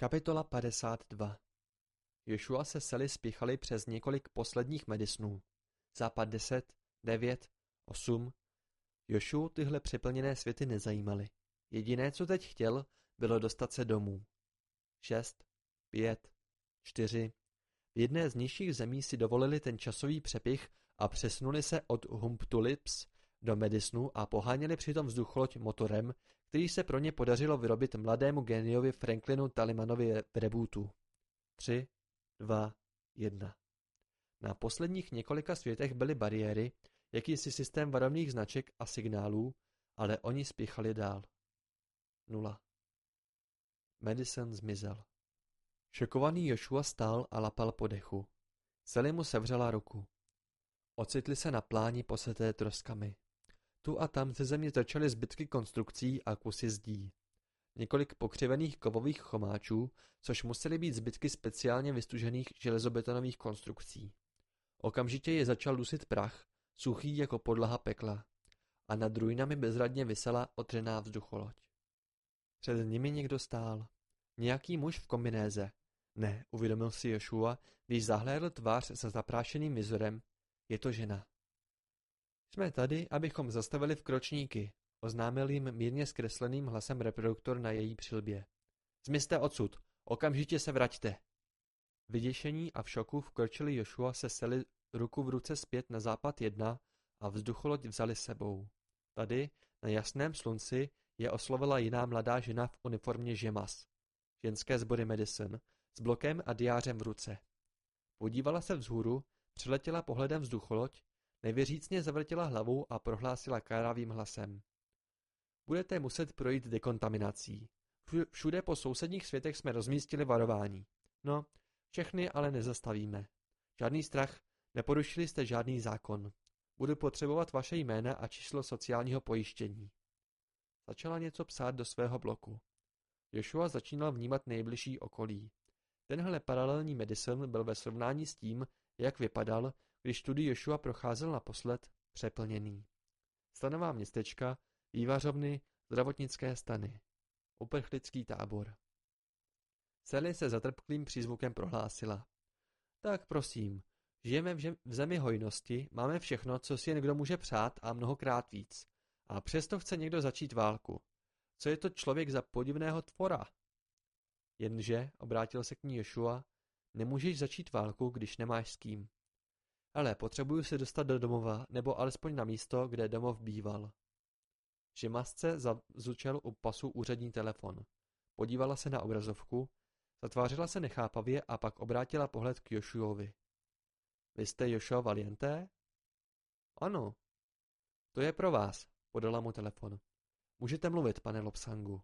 Kapitola 52 Joshua se Sally spěchali přes několik posledních medisnů. Západ 10, 9, 8. Joshua tyhle přeplněné světy nezajímaly. Jediné, co teď chtěl, bylo dostat se domů. 6, 5, 4. V jedné z nižších zemí si dovolili ten časový přepich a přesunuli se od Humptulips do Medisnu a poháněli přitom vzducholoď motorem, který se pro ně podařilo vyrobit mladému geniovi Franklinu Talimanovi v rebootu. 3, 2, 1. Na posledních několika světech byly bariéry, jakýsi systém varovných značek a signálů, ale oni spěchali dál. Nula. Madison zmizel. Šokovaný Joshua stál a lapal po dechu. Sally mu sevřela ruku. Ocitli se na pláni poseté troskami. Tu a tam ze země trčaly zbytky konstrukcí a kusy zdí. Několik pokřivených kovových chomáčů, což musely být zbytky speciálně vystužených železobetonových konstrukcí. Okamžitě je začal dusit prach, suchý jako podlaha pekla. A nad ruinami bezradně visela otřená vzducholoď. Před nimi někdo stál. Nějaký muž v kombinéze. Ne, uvědomil si Joshua, když zahlédl tvář za zaprášeným vizorem. Je to žena. Jsme tady, abychom zastavili vkročníky, oznámil jim mírně zkresleným hlasem reproduktor na její přilbě. Zmizte odsud, okamžitě se vraťte. Vyděšení a v šoku vkročili Joshua se seli ruku v ruce zpět na západ jedna a vzducholoď vzali sebou. Tady, na jasném slunci, je oslovila jiná mladá žena v uniformě žemas. Ženské sbory Medicine, s blokem a diářem v ruce. Podívala se vzhůru, přiletěla pohledem vzducholoď Nevěřícně zavrtěla hlavou a prohlásila káravým hlasem. Budete muset projít dekontaminací. Všude po sousedních světech jsme rozmístili varování. No, všechny ale nezastavíme. Žádný strach, neporušili jste žádný zákon. Budu potřebovat vaše jména a číslo sociálního pojištění. Začala něco psát do svého bloku. Joshua začínal vnímat nejbližší okolí. Tenhle paralelní medicine byl ve srovnání s tím, jak vypadal, když tudy Joshua procházel naposled, přeplněný. Stanová městečka, vývařovny, zdravotnické stany. Uprchlický tábor. Sally se zatrpklým přízvukem prohlásila. Tak prosím, žijeme v, v zemi hojnosti, máme všechno, co si jen kdo může přát a mnohokrát víc. A přesto chce někdo začít válku. Co je to člověk za podivného tvora? Jenže, obrátil se k ní Joshua, nemůžeš začít válku, když nemáš s kým. Ale potřebuju se dostat do domova, nebo alespoň na místo, kde domov býval. Žimasce zazučel u pasu úřední telefon. Podívala se na obrazovku, zatvářila se nechápavě a pak obrátila pohled k Joshuovi. Vy jste Joshua Valienté? Ano. To je pro vás, podala mu telefon. Můžete mluvit, pane Lopsangu.